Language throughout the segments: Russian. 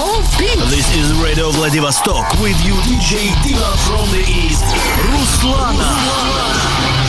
whole beat. This is Radio Vladivostok with you DJ Diva from the East, Ruslana. Ruslana.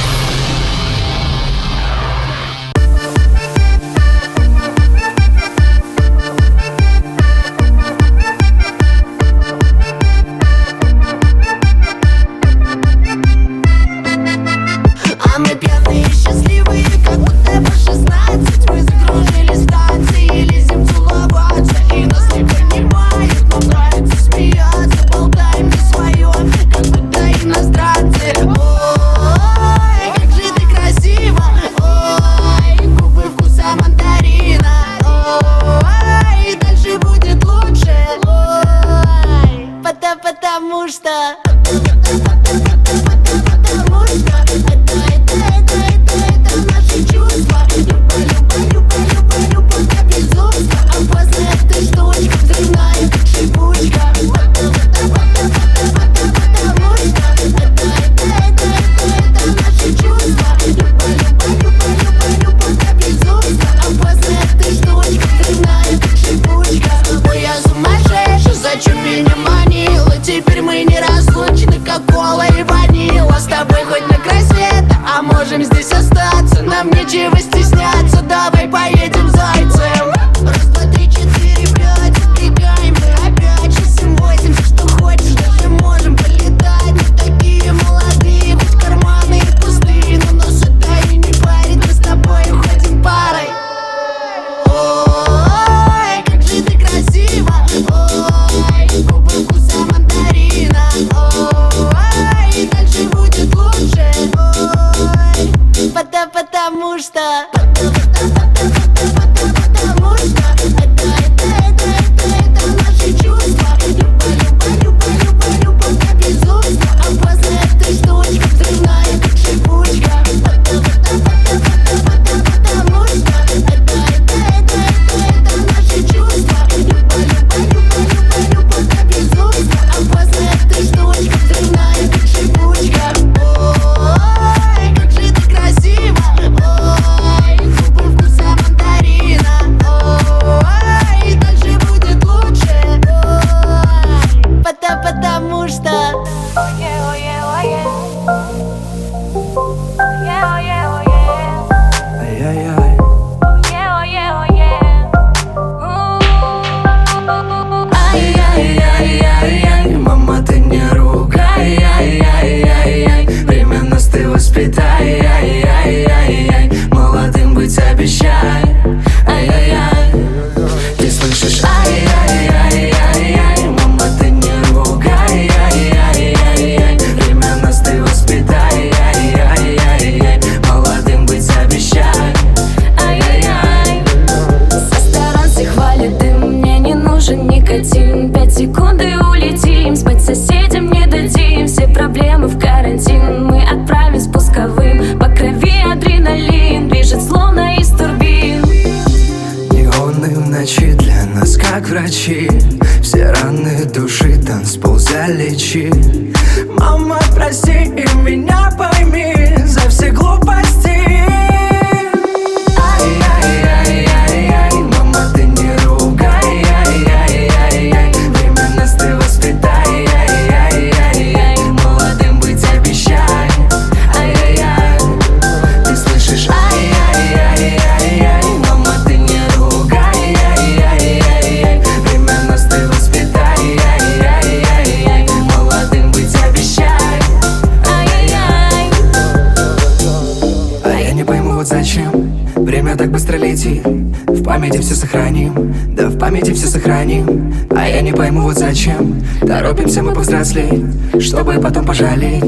вот зачем? Время так быстро летит. В памяти все сохраним. Да в памяти все сохраним. А я не пойму вот зачем. Торопимся мы повзрослеть Чтобы потом пожалеть.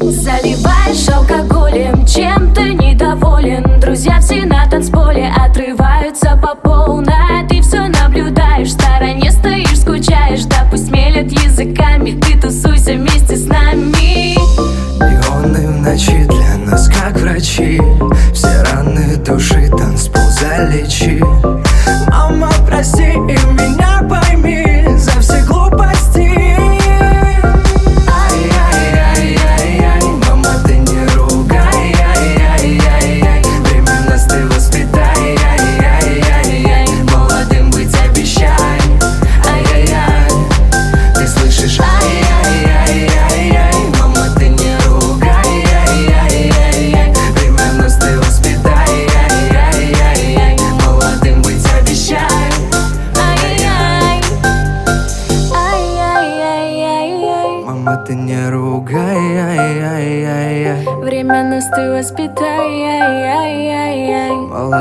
Заливаешь алкоголем Чем ты недоволен? Друзья все на танцполе Отрываются по полной. Ты все наблюдаешь В стороне стоишь, скучаешь. Да пусть мелят языками Ты тусуйся вместе с нами. Неоны в ночи врачи Все раны души танцпол залечи. Мама, прости и меня.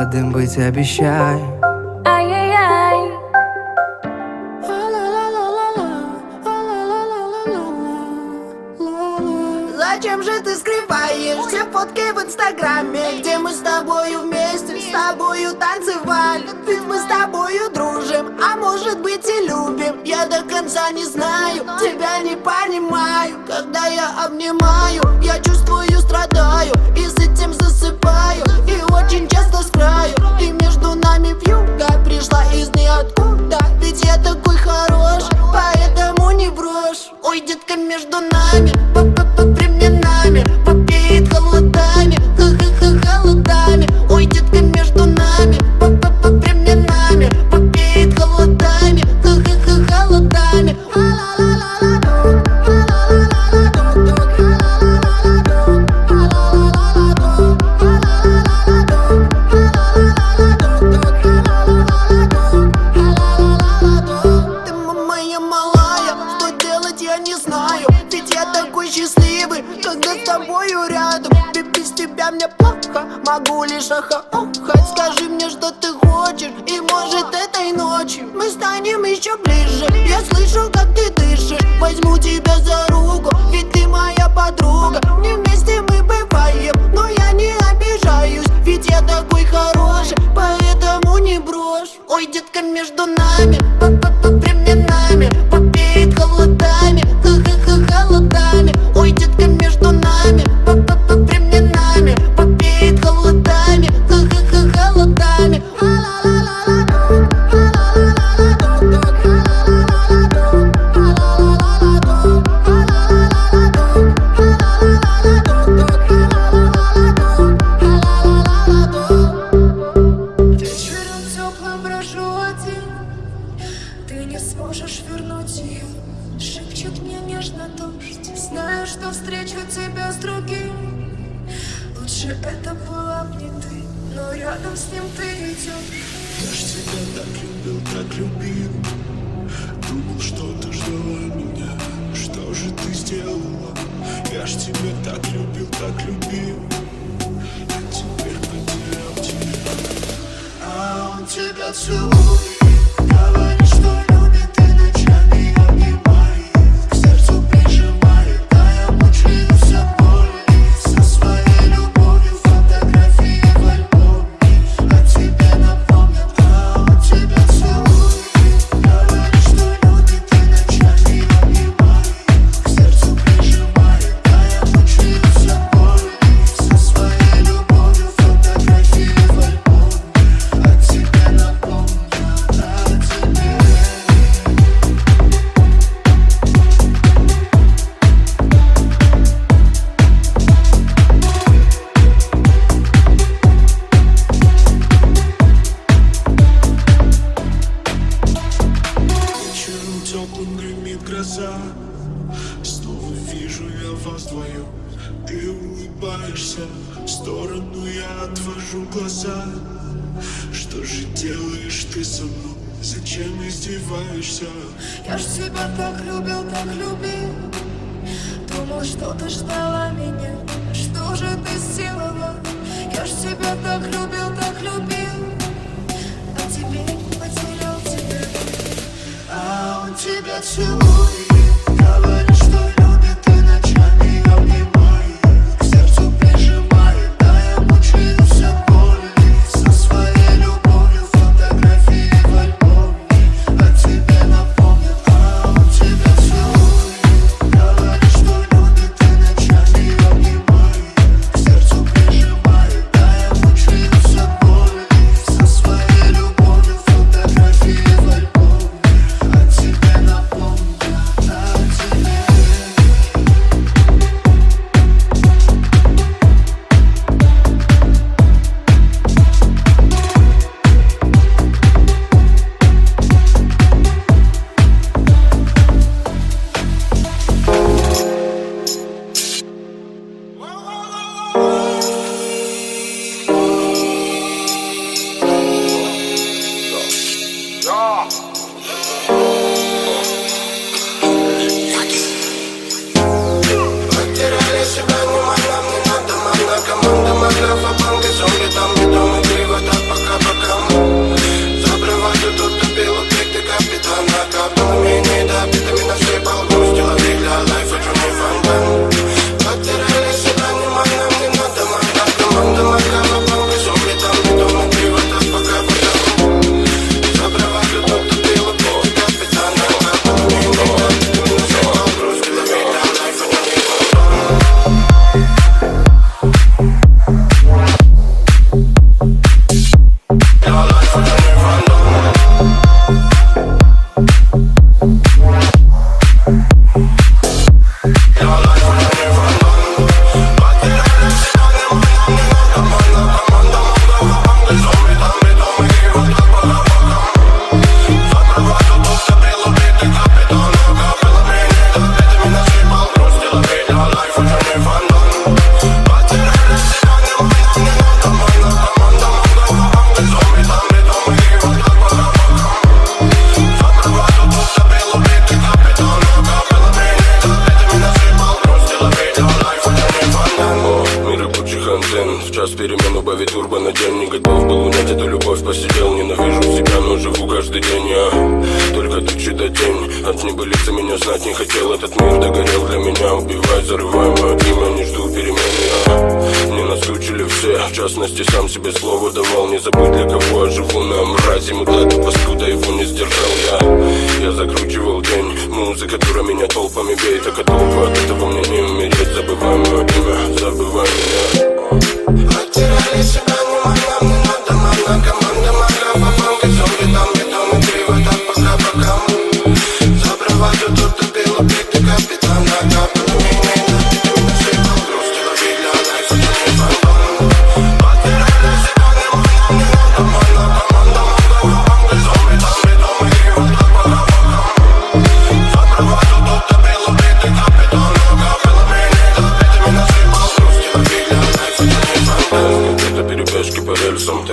молодым быть обещай. Зачем же ты скрываешь все фотки в инстаграме? Где мы с тобою вместе, с тобою танцевали? Ведь мы с тобою дружим, а может быть и любим. Я до конца не знаю, тебя не понимаю. Когда я обнимаю, я чувствую, страдаю. между нами.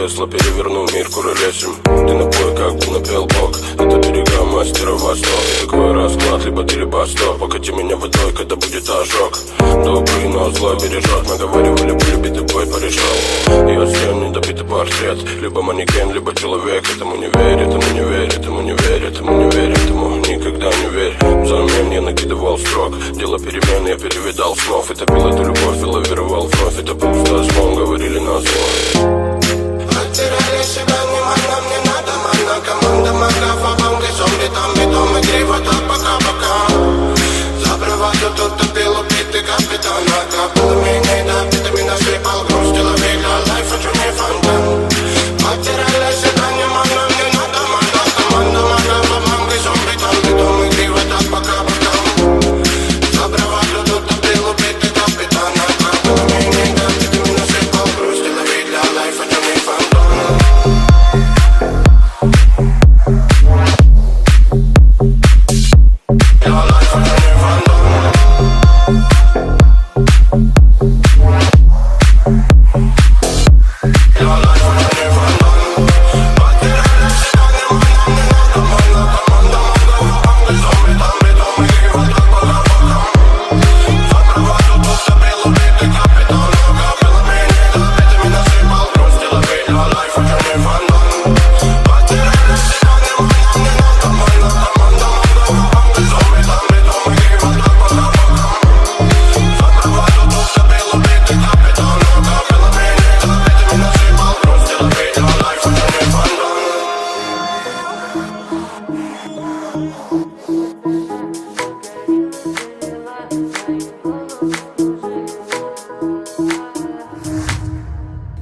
Тесла, перевернул мир, куролесим Ты на бой, как бы напел бог Это берега мастера восток. И такой расклад, либо дерибасто Покати меня водой, когда будет ожог. Добрый, но злой бережет. Наговаривали бы любить бой, порешал. Я съем недобитый портрет. Либо манекен, либо человек. Этому не верит, этому не верит, этому не верит, этому не верит Этому никогда не верь Взамен мне накидывал строк Дело перемен, я перевидал снов И топил эту любовь и лавировал вновь Это был стазмон, говорили на зло. Zaprowadził to do pilu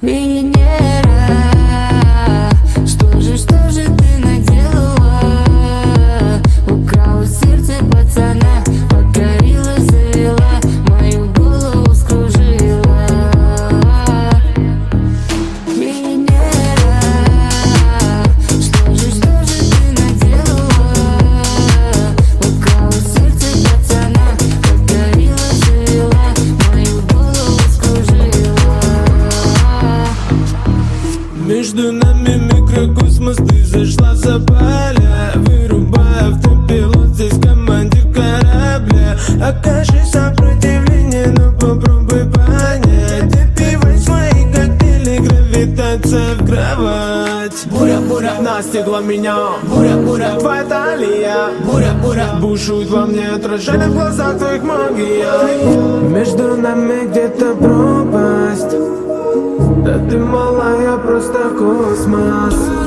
Меня close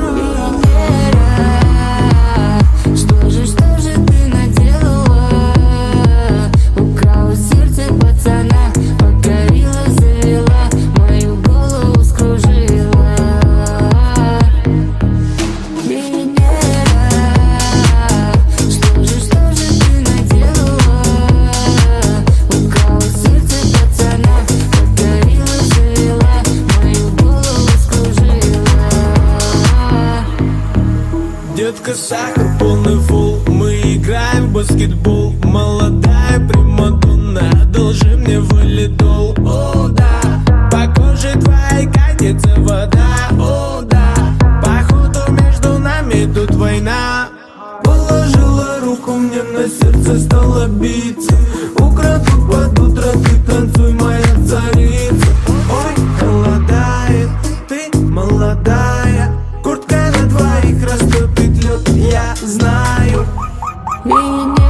You.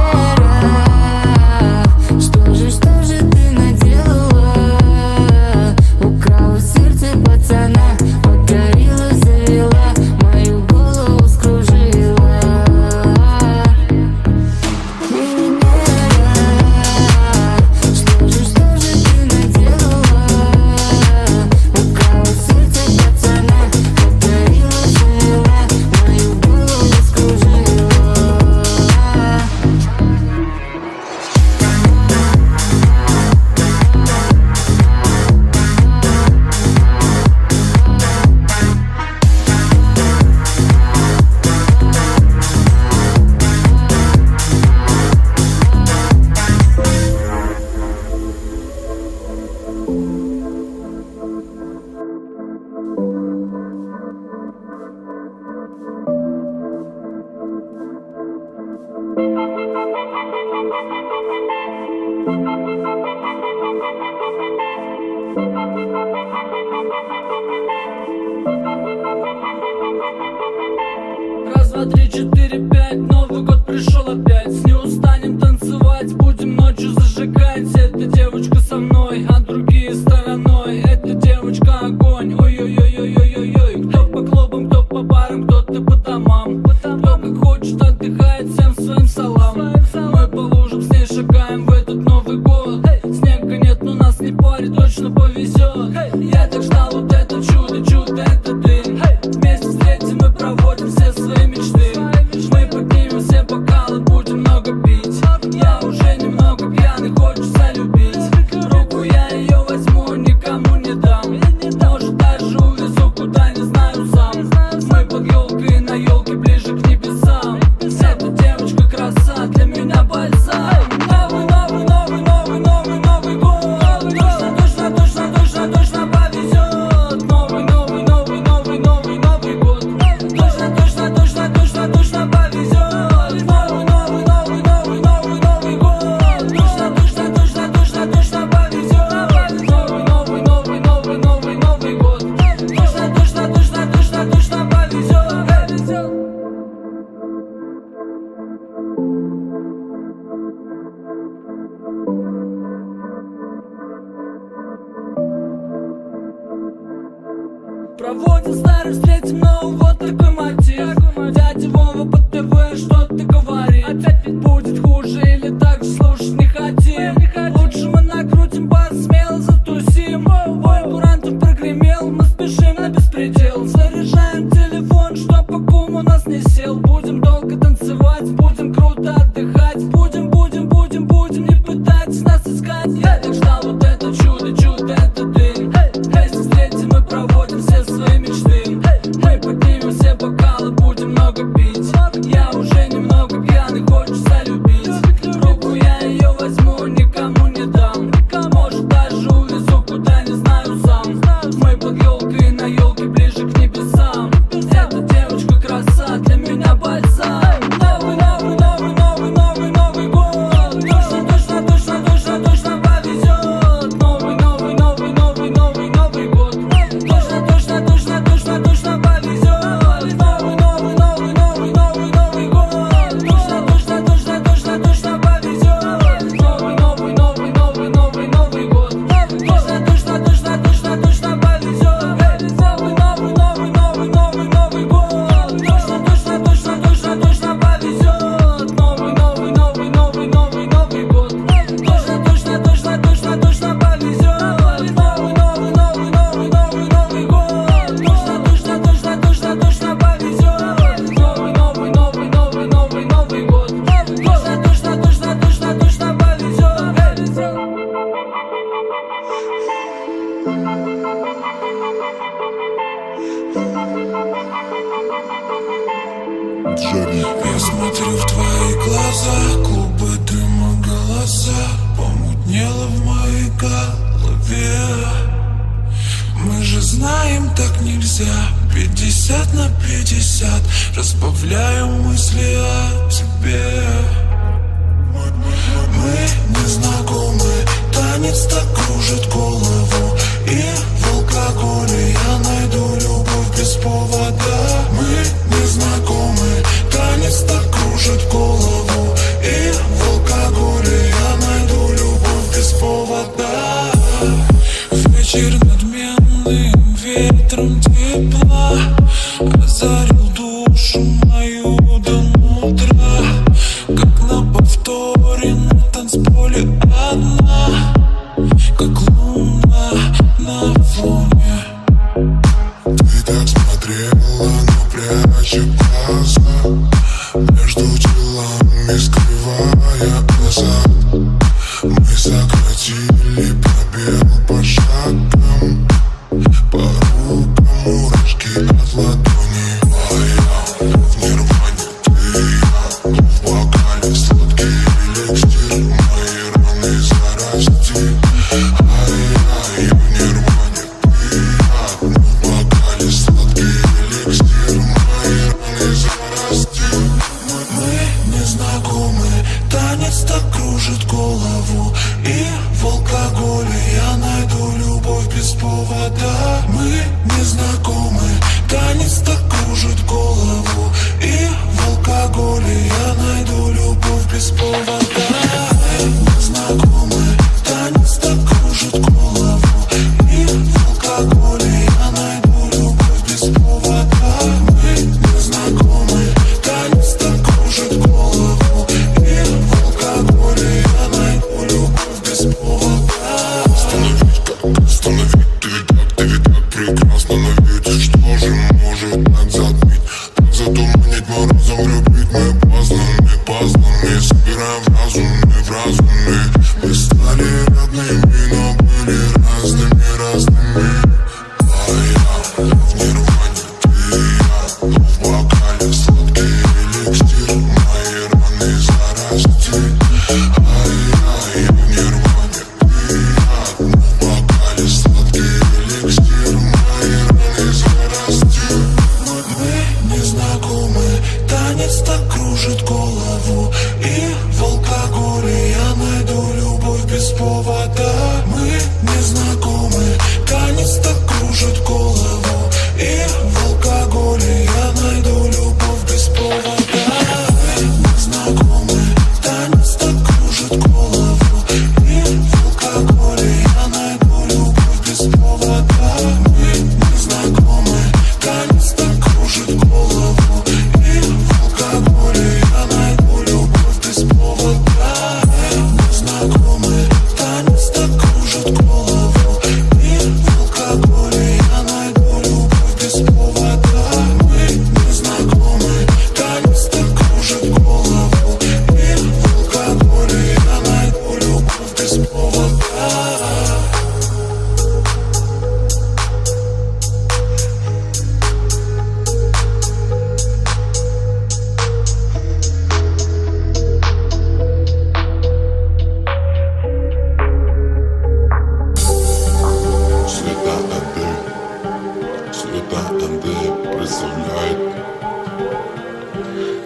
представляет.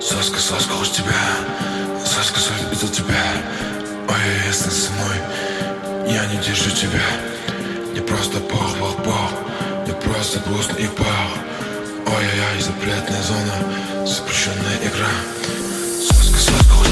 Соска, соска, уж тебя, соска, соска, это тебя. Ой, ясно со мной, я не держу тебя. Не просто пох, пох, пох, не просто грустно и пах. Ой-ой-ой, запретная зона, запрещенная игра. Соска, соска,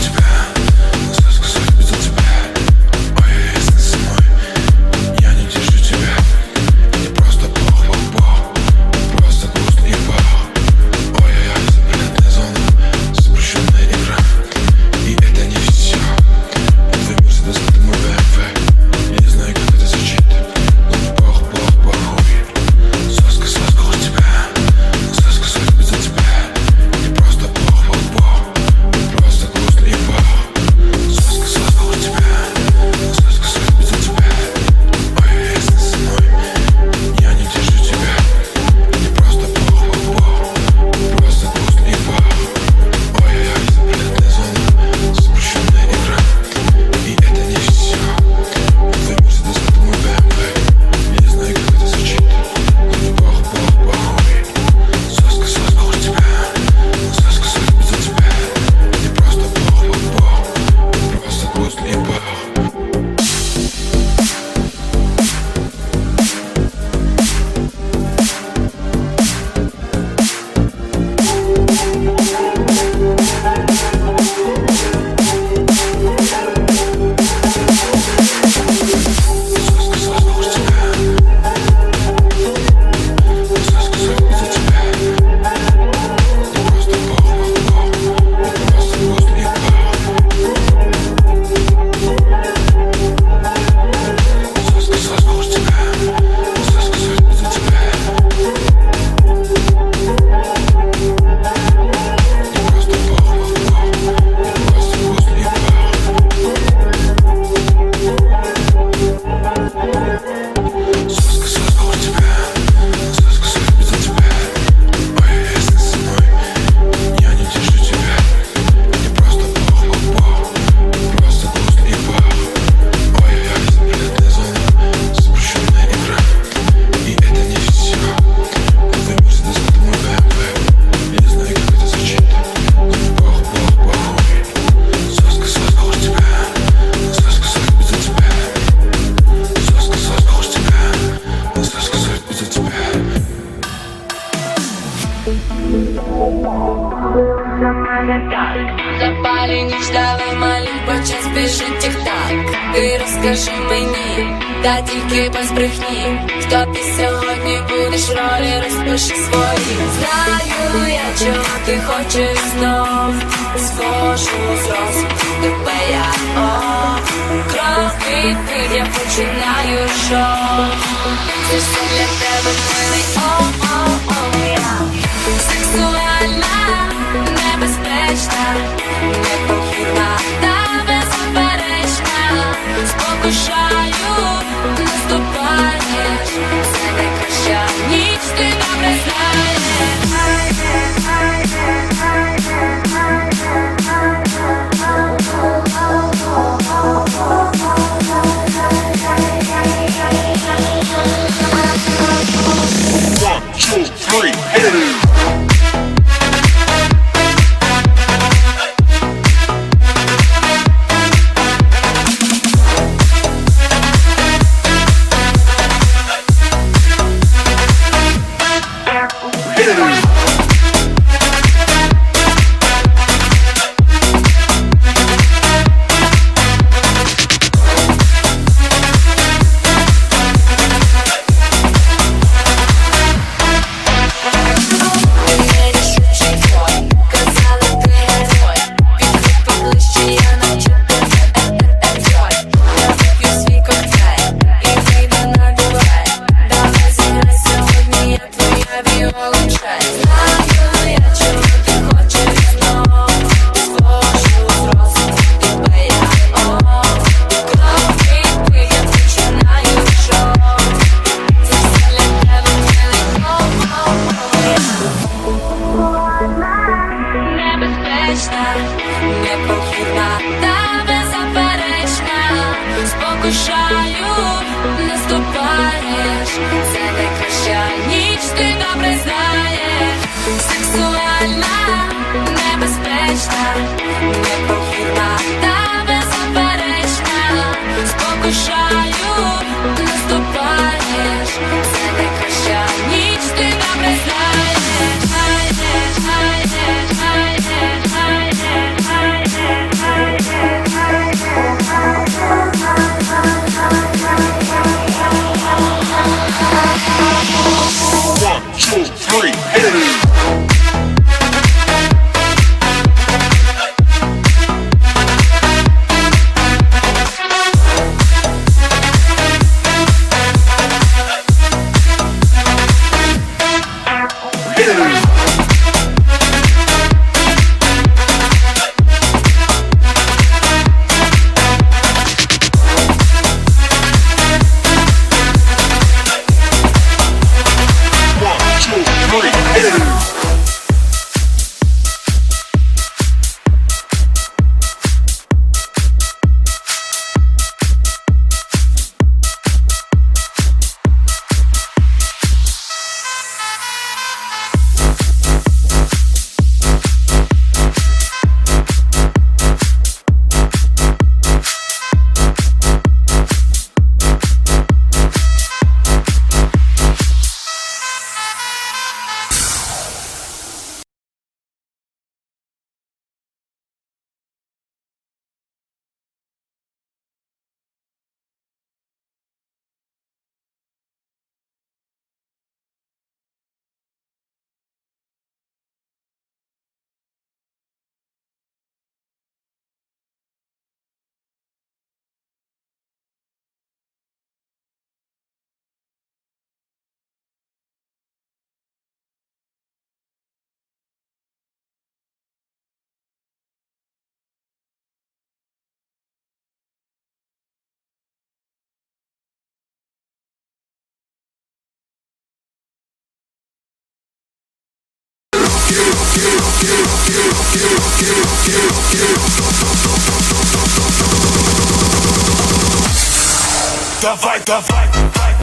Давай, давай, давай,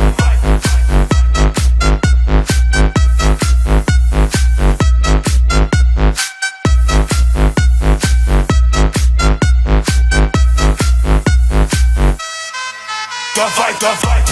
давай, давай,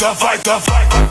Давай, давай,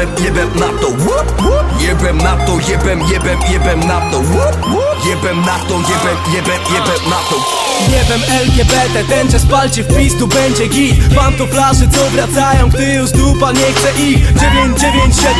jebem, jebem, na to łup. Jebem na to, jebem, jebem, jebem na to Łup, łup. Jebem na to, jebem, jebem, jebem na to. Jebem LGBT, ten czas palcie wpis, tu będzie git. Pantoflarze co wracają, gdy już dupa nie chce ich. 997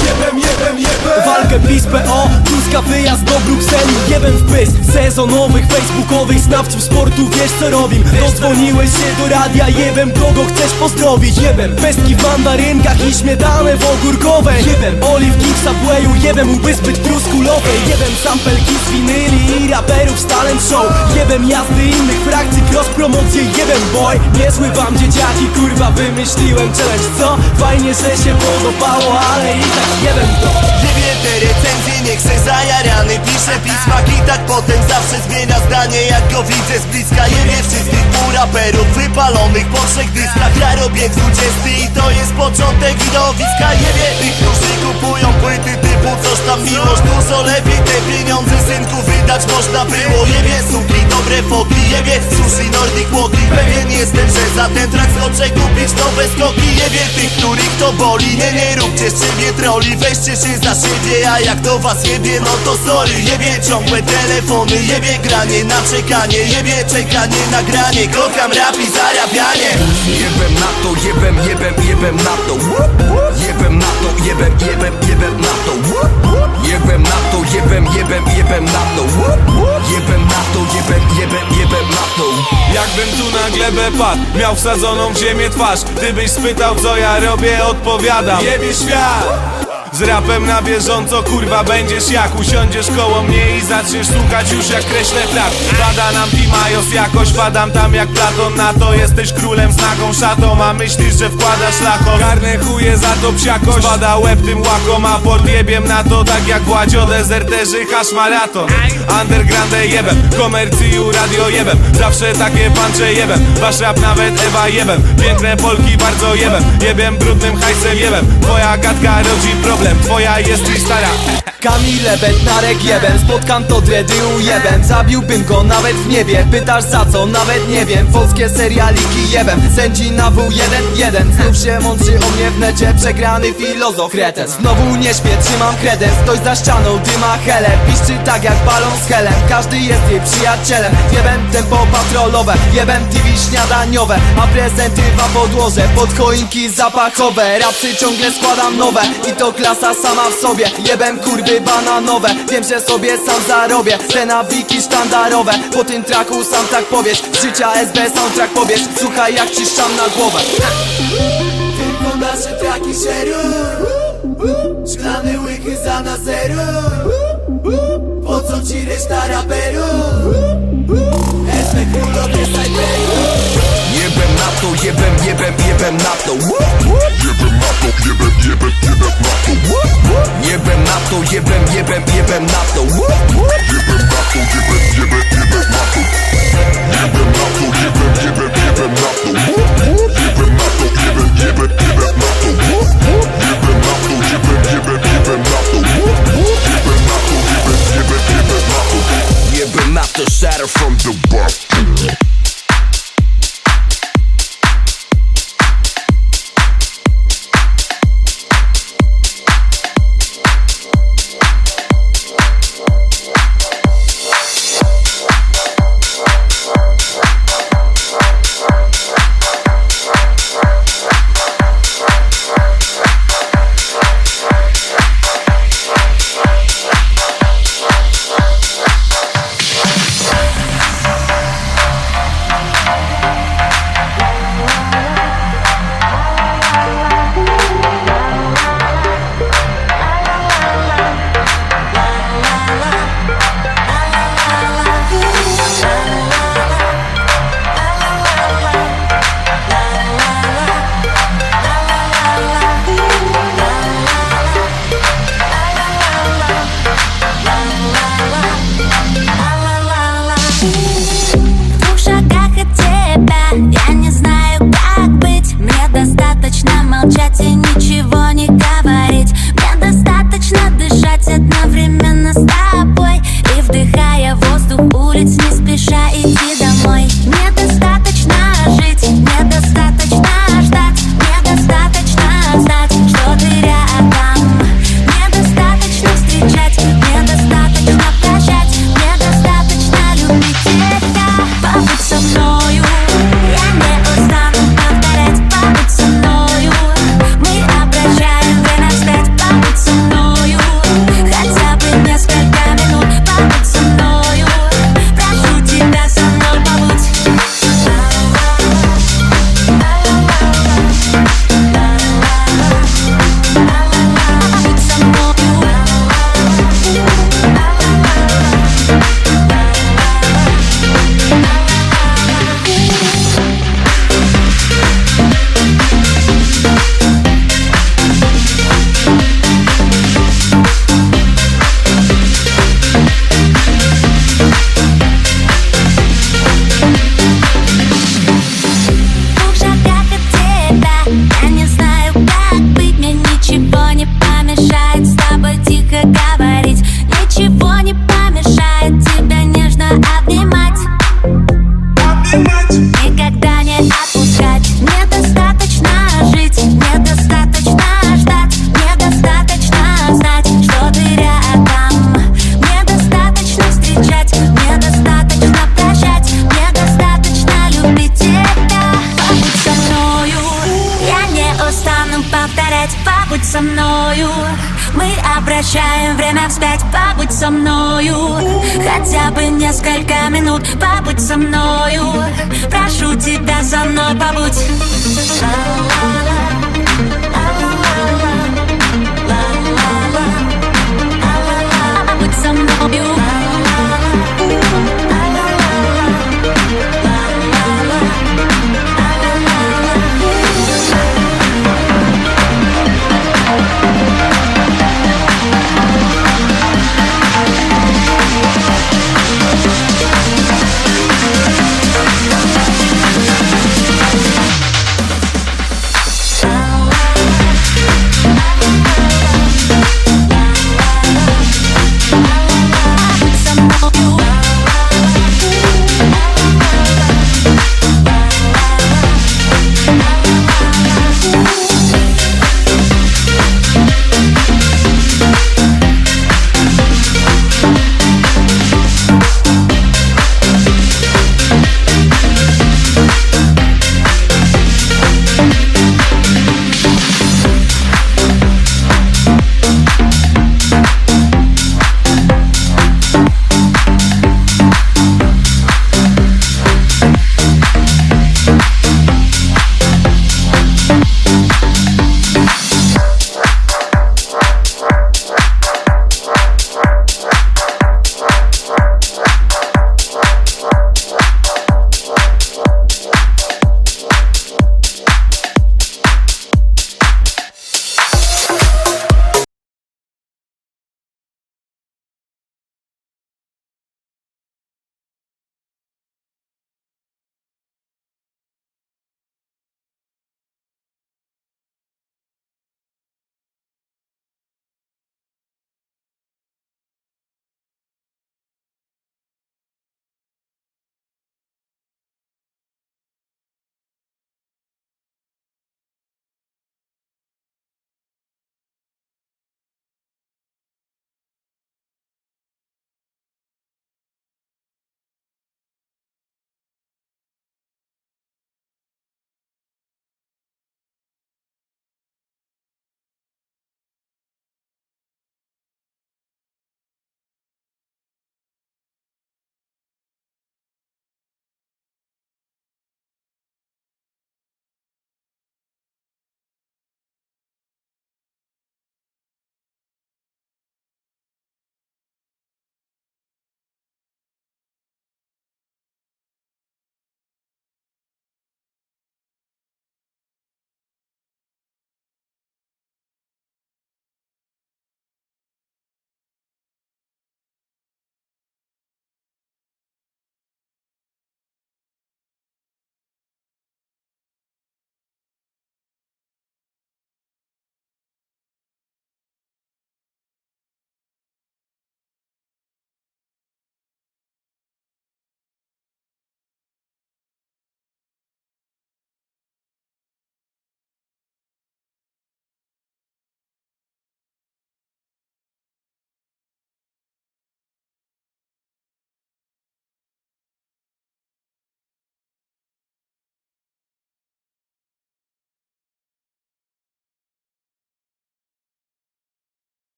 Jebem, jebem, jebem. Walkę PiS PO, Tuska wyjazd do Brukseli. Jebem w pysk, sezonowych, facebookowych Snapców sportu, wiesz co robim. Dodzwoniłeś się do radia, jebem kogo chcesz pozdrowić. Jebem pestki w mandarynkach i śmietanę w ogórkowej Jebem oliwki w Subwayu, jebem łby zbyt truskulowej Jebem sampelki z winyli i raperów z talent show. Jebem jazdy innych frakcji, cross promocje Jebem boy, niezły wam dzieciaki Kurwa wymyśliłem challenge, co? Fajnie, że się podobało, ale i tak jebem to. Jebie te recenzje, nie chcę zajarany Piszę pisma. I tak potem zawsze zmienia zdanie Jak go widzę z bliska. Jebie wszystkich pół raperów wypalonych po trzech dyskach. Ja robię 20 i to jest początek widowiska Jebie tych, którzy kupują płyty typu coś tam miłość Dużo lepiej te pieniądze synku wydać można było. Jebie suki, dobre foki, jebie sushi Nordic Walking Pewien jestem, że za ten track skoczę kupić nowe skoki. Jebie tych, których to boli. Nie, nie róbcie z siebie troli. Weźcie się za siebie, a jak do was jebie No to sorry, jebie ciągłe telefony Jebie granie na czekanie Jebie czekanie na granie. Kocham rap i zarabianie. Jebem na to, jebem, jebem, jebem na to. Jebem jebem, jebem, jebem na to. Jebem na to, jebem, jebem, jebem na to. Jebem na to, jebem, jebem, jebem na to. Jakbym tu na glebę padł Miał wsadzoną w ziemię twarz. Gdybyś spytał co ja robię odpowiadam. Jebie świat z rapem na bieżąco kurwa będziesz jak. Usiądziesz koło mnie i zaczniesz słuchać już jak kreślę flag Bada nam Timajos jakoś padam tam jak Platon. Na to jesteś królem z nagą szatą. A myślisz, że wkładasz lacho Karne chuje za to psiakość Bada łeb tym łakom A podjebiem na to tak jak Władzio Dezerterzy hasz maraton. Undergroundę jebem Komercju radio jebem. Zawsze takie pancze jebem. Wasz rap nawet Ewa jebem. Piękne Polki bardzo jebem. Jebem brudnym hajsem jebem. Twoja gadka rodzi problem Twoja jest i stara. Kamile Bednarek Spotkam to dredy ujebem Zabiłbym go nawet w niebie Pytasz za co? Nawet nie wiem. Polskie serialiki jebem Sędzi na W1-1 Znów się mądrzy o mnie w necie Przegrany filozof kretens Znowu nie śpię, trzymam kredens Ktoś za ścianą dyma helę Piszczy tak jak balon z helem Każdy jest jej przyjacielem. Jebem tempo patrolowe Jebem TV śniadaniowe A prezenty w podłoże Pod choinki zapachowe. Rapsy ciągle składam nowe I to klasa sama w sobie Jebem kurwy bananowe. Wiem, że sobie sam zarobię Te nawiki sztandarowe. Po tym traku sam tak powiesz Z Życia SB soundtrack powiesz. Słuchaj jak ciszczam na głowę. Tylko nasze traki szeruj Szklane łychy za na zero. Po co ci reszta raperów SB królowie snajperów Jebem na to, jebem, jebem, jebem na to. Jebem to, jebem, jebem, jebem na to. Jebem na to, jebem, jebem, jebem na to. Jebem na to, jebem, jebem, jebem na to Jebem na to, jebem, jebem, jebem na to. Jebem na to, jebem, jebem, jebem na to. Jebem na to, jebem, jebem, jebem na to. Jebem na to, jebem, jebem, jebem na to Jebem na to, shatter from the back со мною. Мы обращаем время вспять Побудь со мною. Хотя бы несколько минут Побудь со мною. Прошу тебя со мной побудь. Побудь со мною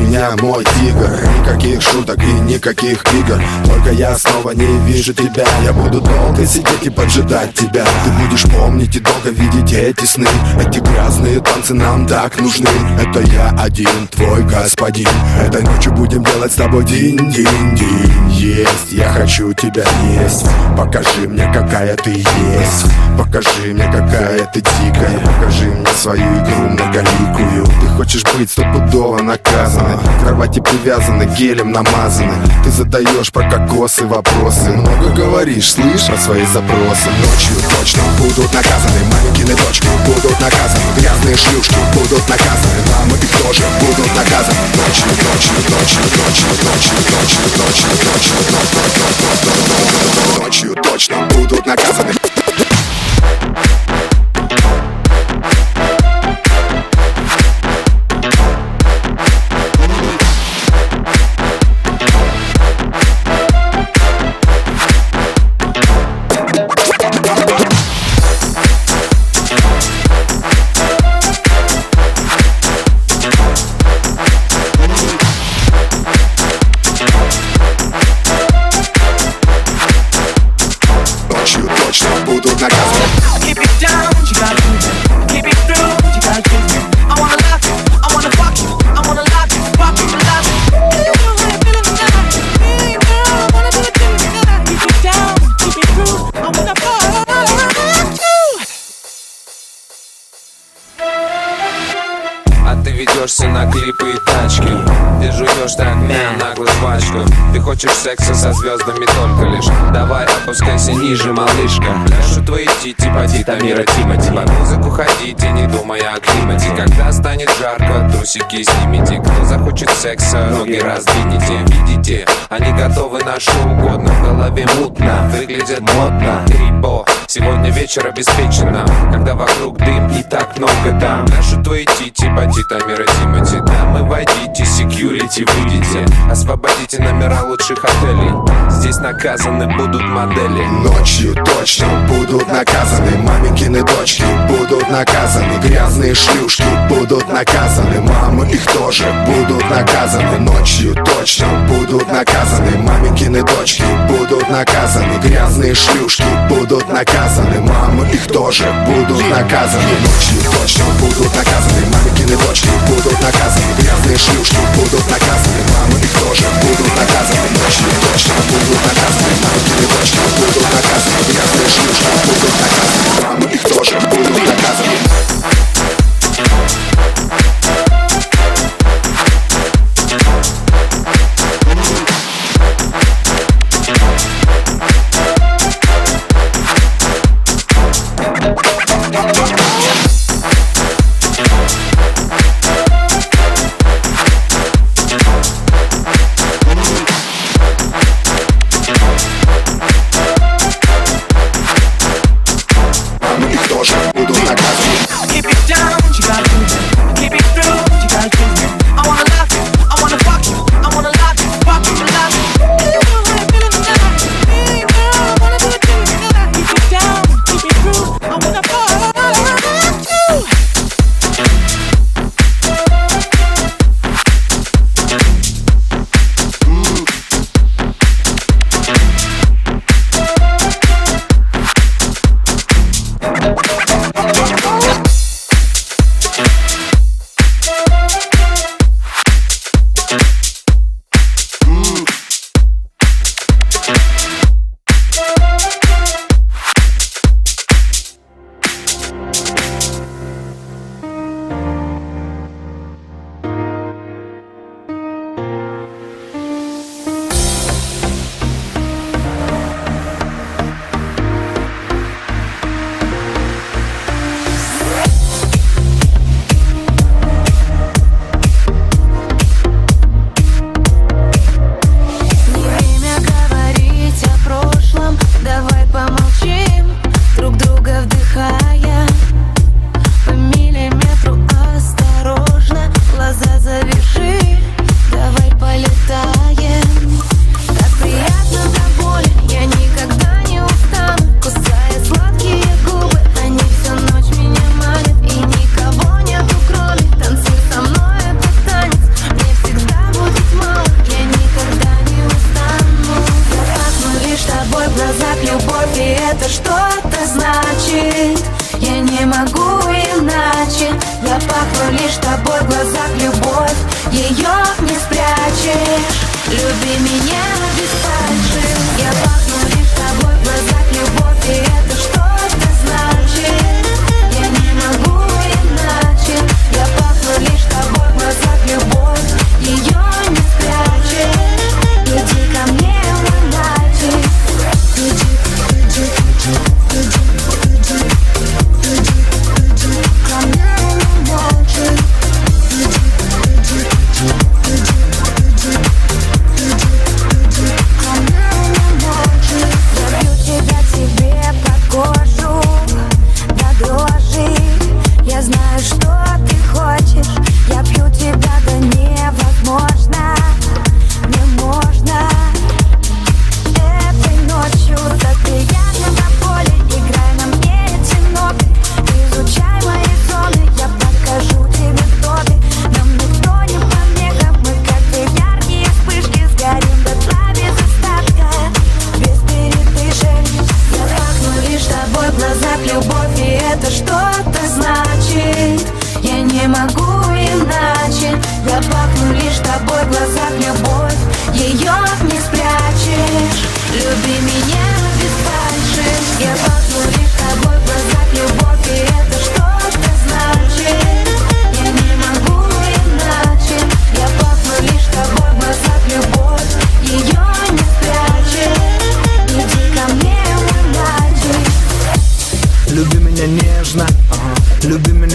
меня мой тигр. Никаких шуток и никаких игр. Только я снова не вижу тебя. Я буду долго сидеть и поджидать тебя. Ты будешь помнить и долго видеть эти сны. Эти грязные танцы нам так нужны. Это я один, твой господин. Этой ночью будем делать с тобой динь-динь-динь Есть, я хочу тебя есть. Покажи мне, какая ты есть. Покажи мне, какая ты дикая Покажи мне свою игру многоликую хочешь быть стопудово наказанной К кровати привязаны, гелем намазаны Ты задаешь про кокосы вопросы Много говоришь, слышь про свои запросы Ночью точно будут наказаны Маменькины дочки будут наказаны Грязные шлюшки будут наказаны Мамы их тоже будут наказаны Ночью, ночью, ночью, ночью, ночью, ночью, ночью, ночью, ночью, ночью точно будут наказаны Ночью хочешь секса со звездами только лишь. Давай опускайся ниже, малышка. Пляшу твои тити, поди Тамира Тимати. Под музыку ходите, не думая о климате. Когда станет жарко, трусики снимите. Кто захочет секса, ноги раздвинете. Видите, они готовы на что угодно. В голове мутно, выглядят модно. Трипо, сегодня вечер обеспечено Когда вокруг дым и так много дам. Пляшут твои тити, поди Тамира Тимати. Дамы, войдите, секьюрити, выйдите Освободите номера лучших отелей. Здесь наказаны будут модели. Ночью точно будут наказаны Маменькины дочки. Будут наказаны Грязные шлюшки. Будут наказаны Мамы их тоже будут наказаны. Ночью точно будут наказаны Маменькины дочки наказаны. Грязные шлюшки будут наказаны. Мамы их тоже будут наказаны. Ночью точно будут наказаны. Маменькины дочки будут наказаны. Грязные шлюшки будут наказаны. Мамы их тоже будут наказаны. Ночью точно будут наказаны. Маменькины дочки будут наказаны. Грязные шлюшки будут наказаны. Мамы их тоже будут наказаны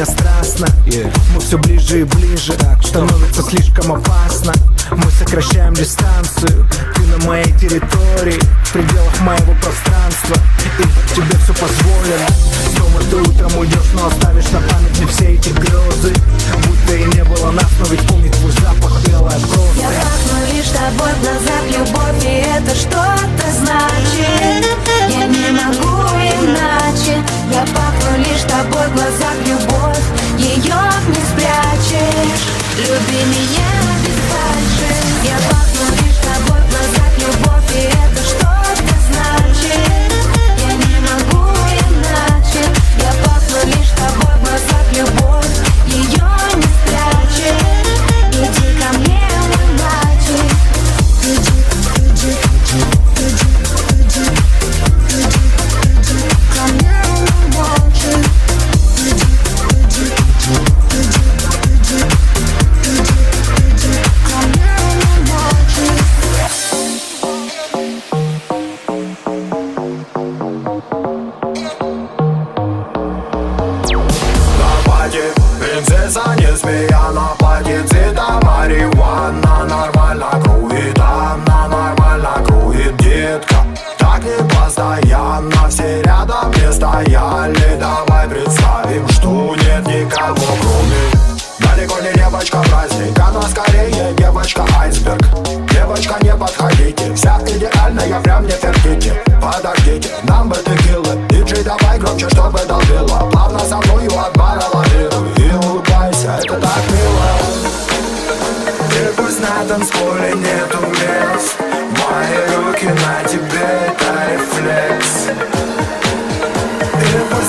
страстно. Мы все ближе и ближе, становится слишком опасно Мы сокращаем дистанцию, ты на моей территории В пределах моего пространства, и тебе все позволено. Дома ты утром уйдешь, но оставишь на память мне все эти грезы Будто и не было нас, но ведь помнит твой запах белая Я просто пахну лишь тобой в глазах любовь И это что-то значит. Я не могу иначе. Я пахну лишь тобой в глазах любовь. Ее не спрячешь. Люби меня без Я пахну лишь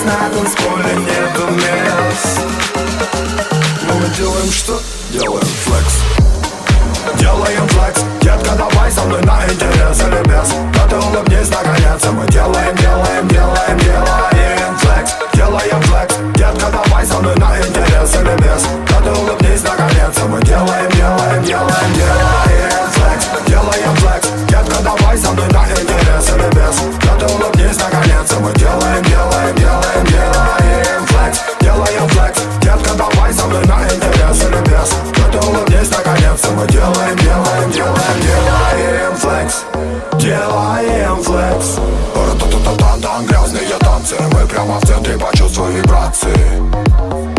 на танцполе нету мест но мы делаем что? Делаем флекс. Делаем флекс. Детка, давай со мной на интерес или без Да ты улыбнись наконец Мы делаем, делаем, делаем, делаем флекс. Делаем флекс. Детка, давай со мной на интерес или без Да ты улыбнись наконец Мы делаем, делаем, делаем, делаем флекс. Делаем флекс. Детка, давай со мной на интерес или без Да ты улыбнись наконец почувствуй вибрации.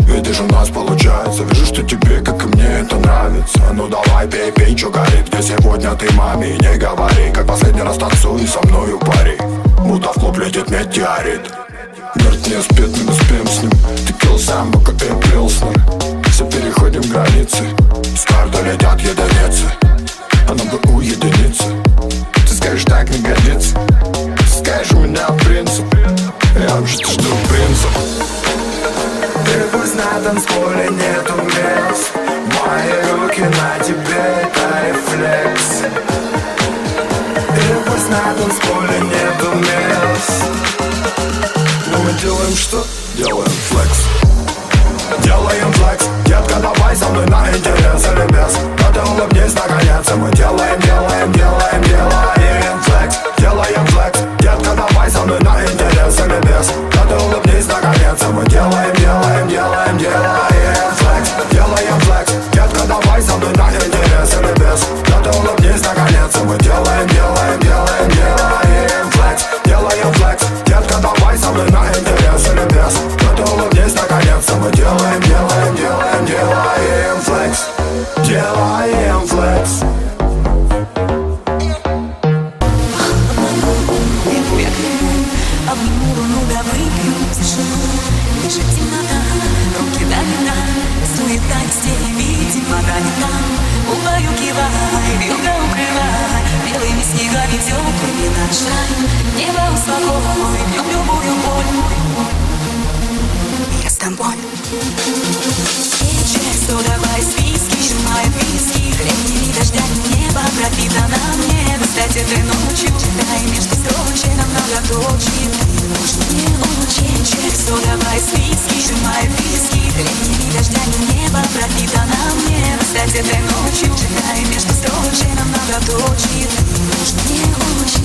Видишь, у нас получается. Вижу, что тебе, как и мне, это нравится. Ну давай, пей, пей, чё горит? Где сегодня ты маме не говори. Как последний раз танцуй со мною пари Будто в клуб летит метеорит. Говорит, не успеет, мы успеем с ним. Текил сам, пока ты плелснер Все переходим границы. С карты летят единицы. А нам бы уединиться Ты скажешь, так не годится. Ты скажешь, у меня я жду принца Ты пусть на танцполе нету мест. Мои руки на тебе это рефлекс. И пусть на танцполе нету мест. Но мы делаем что? Делаем флекс. Делаем флекс. Детка, давай со мной на интерес или без Да ты улыбнись наконец И мы делаем, делаем, делаем. Делаем, делаем, делаем, делаем флекс Делаем флекс Детка, давай со мной на интерес или без Но ты улыбнись наконец И мы делаем, делаем, делаем, делаем флекс Делаем флекс Детка, давай со мной на интерес или без Но ты улыбнись наконец И мы делаем, делаем, делаем, делаем флекс Делаем флекс Лишь темнота, руки до льда Суета стены, видим, вода не там Убаюкивай, вьюга укрывай Белыми снегами теплыми наш рай Небо успокой, в любую боль тобой. Что давай списки, сжимает виски Летними дождями небо пропитано мне Кстати, ты ночью читай между строчек Нам надо точит Нужно мне очень что давай списки, сжимает виски Летними дождями небо пропитано мне Кстати, ты ночью читай между строчек Нам надо точит Нужно мне очень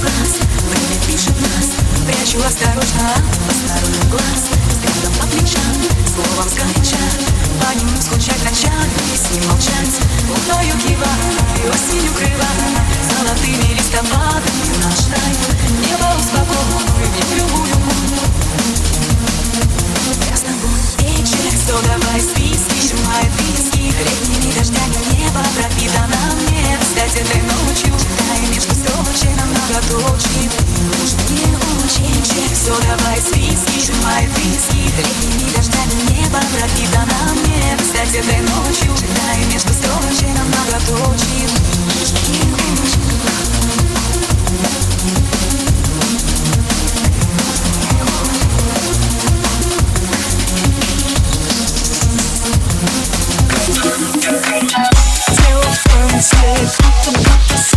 Фраз, время пишет нас. Прячу осторожно. От посторонних глаз. Взглядом по плечам, словом сгоряча По нему скучать ночами, с ним молчать. Луною кивай, осень укрывай Золотыми листопадами наш рай Небо успокой, в любую вечер, что давай списки Сжимает виски, летними дождями Небо пропитано мне Кстати, ты ночью читай между строчек Нам надо точит Нужно мне очень Вечер, что давай списки Сжимает виски, летними дождями Небо пропитано мне Кстати, ты ночью читай между строчек Нам надо точит Нужно мне очень Тело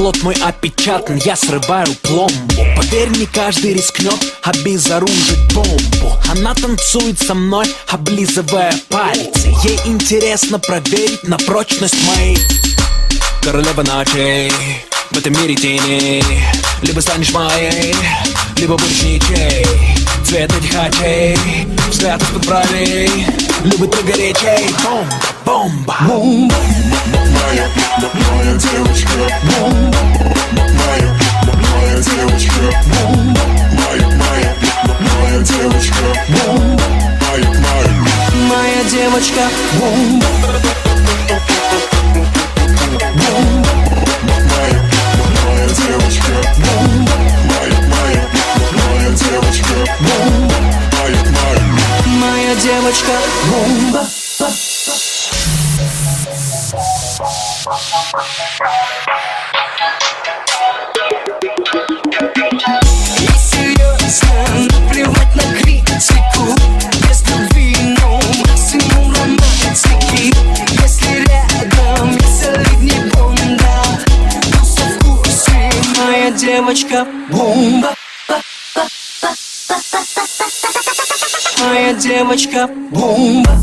Плод мой опечатан, я срываю пломбу. Поверь, не каждый рискнет обезоружить бомбу. Она танцует со мной, облизывая пальцы. Ей интересно проверить на прочность моей Королева ночей, в этом мире тени. Либо станешь моей, либо будешь ничей Цвет этих очей, взгляд из-под бровей. Любит ты горячей, бомба, бомба Моя, моя бомба Моя, моя девочка, бомба Моя, моя, моя девочка, бомба Моя, моя Моя девочка бомба Моя девочка, бомба Моя, моя, моя девочка, бомба Моя, моя Моя девочка бомба девочка бумба Моя девочка бумба.